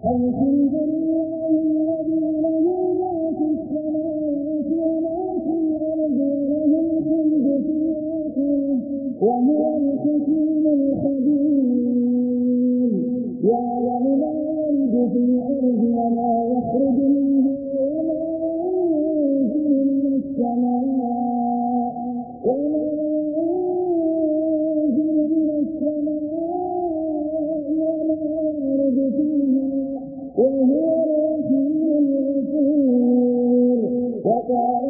الحمد لله وقال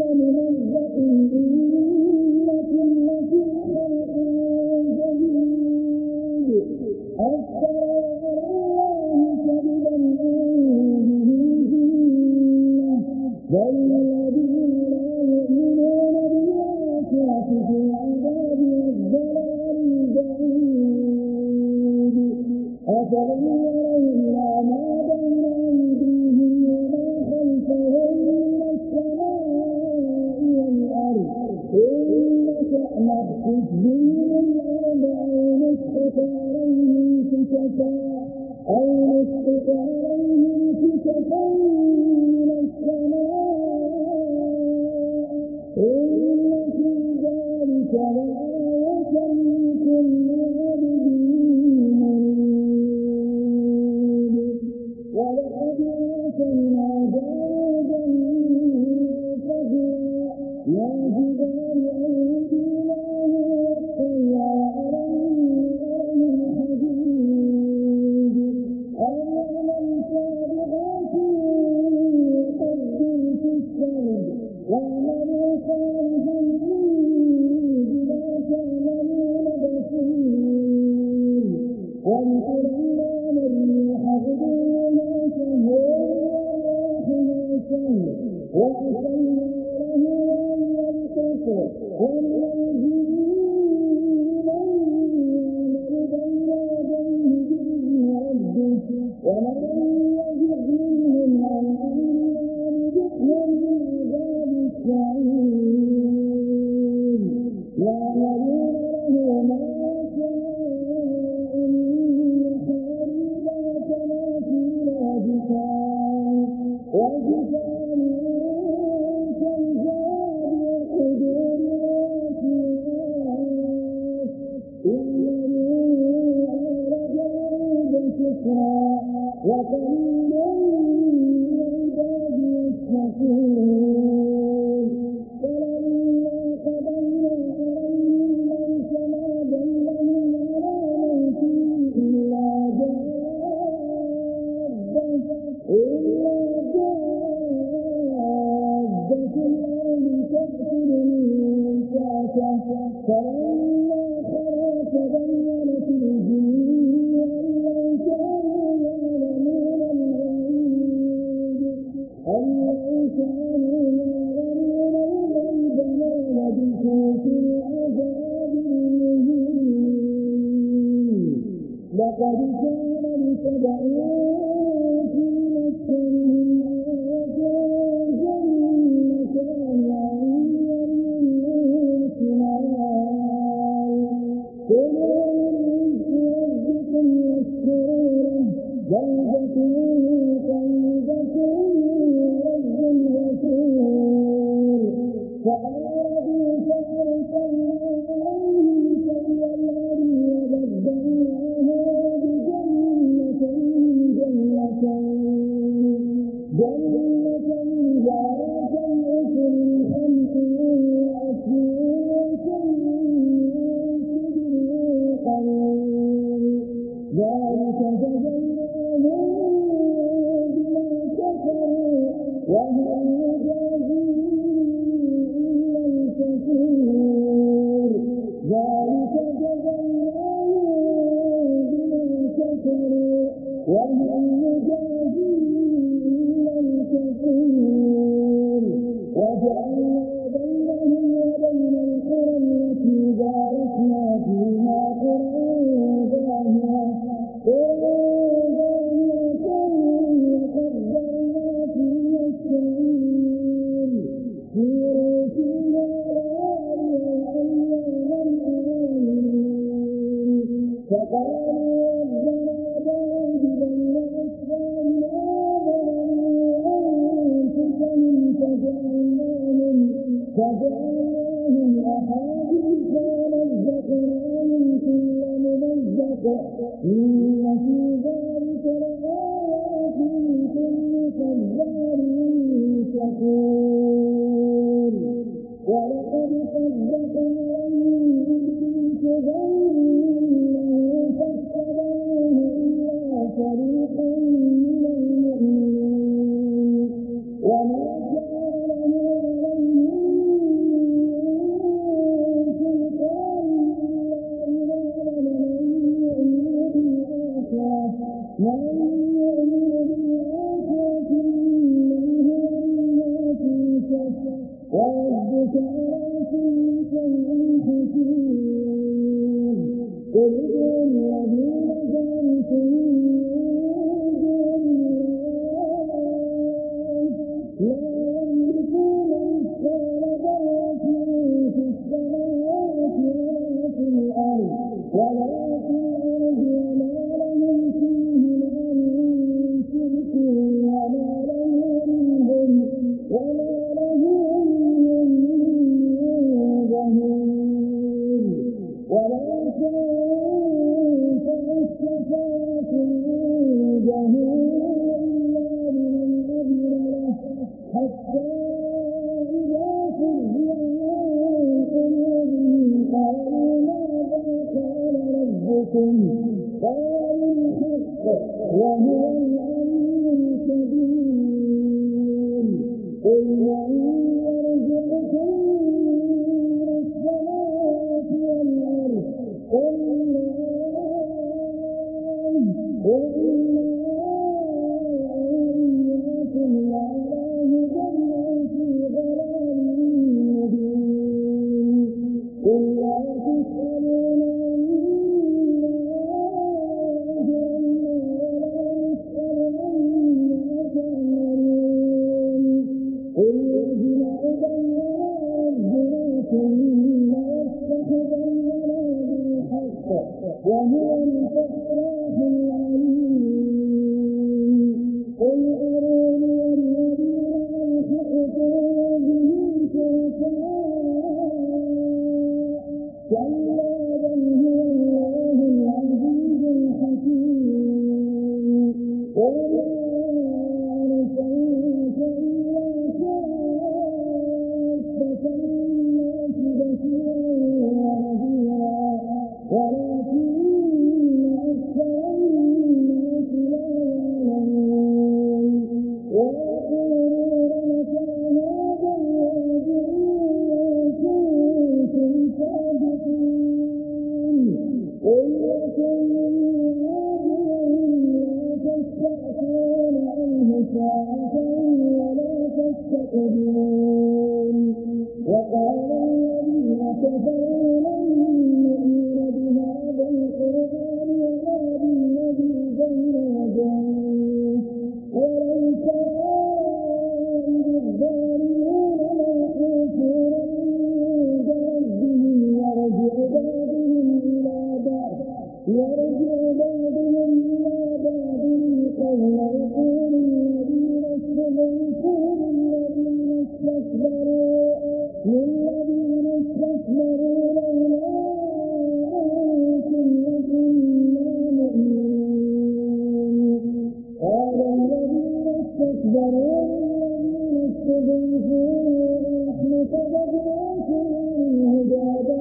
ساته Thank you. Ooh. الله الحق ومن تفراه العليم Thank you.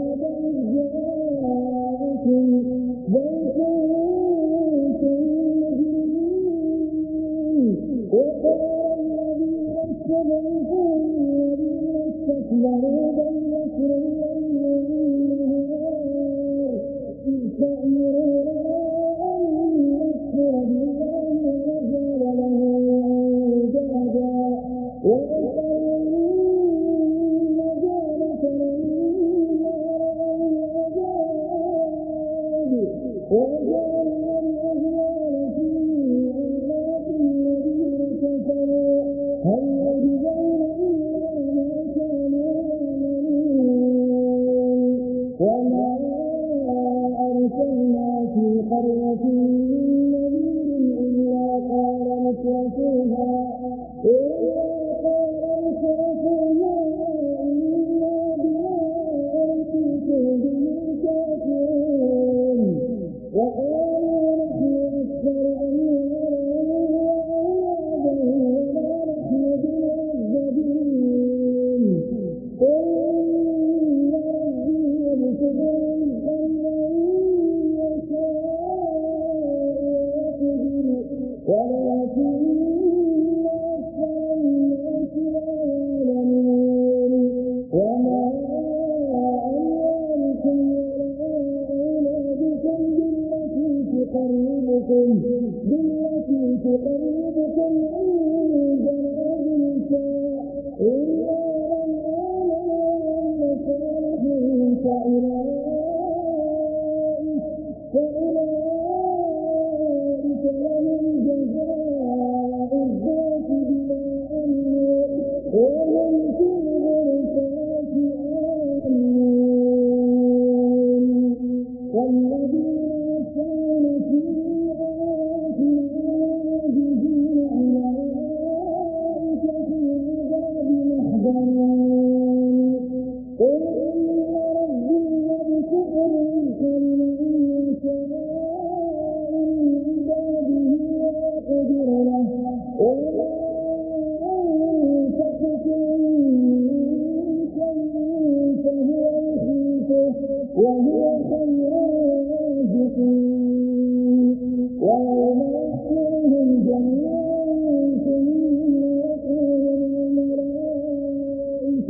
قلوبكم بالتي تقرب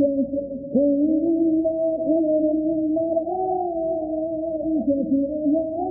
إن الملائكة أهل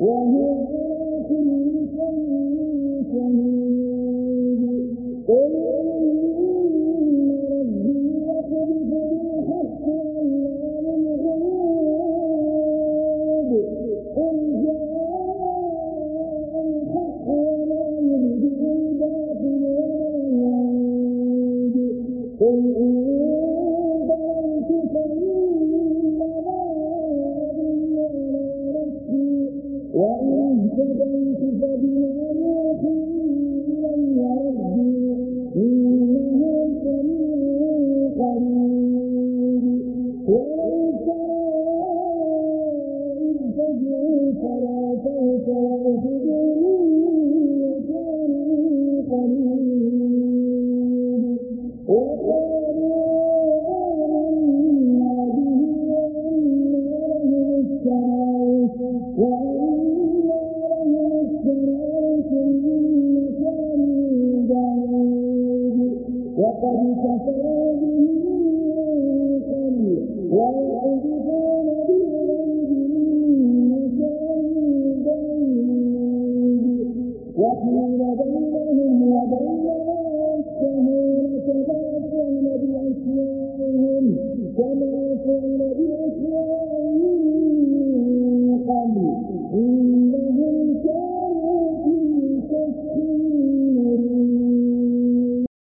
我愿用我一切换你 وإن اهتديت فبما قد كفى به من قبل ويعد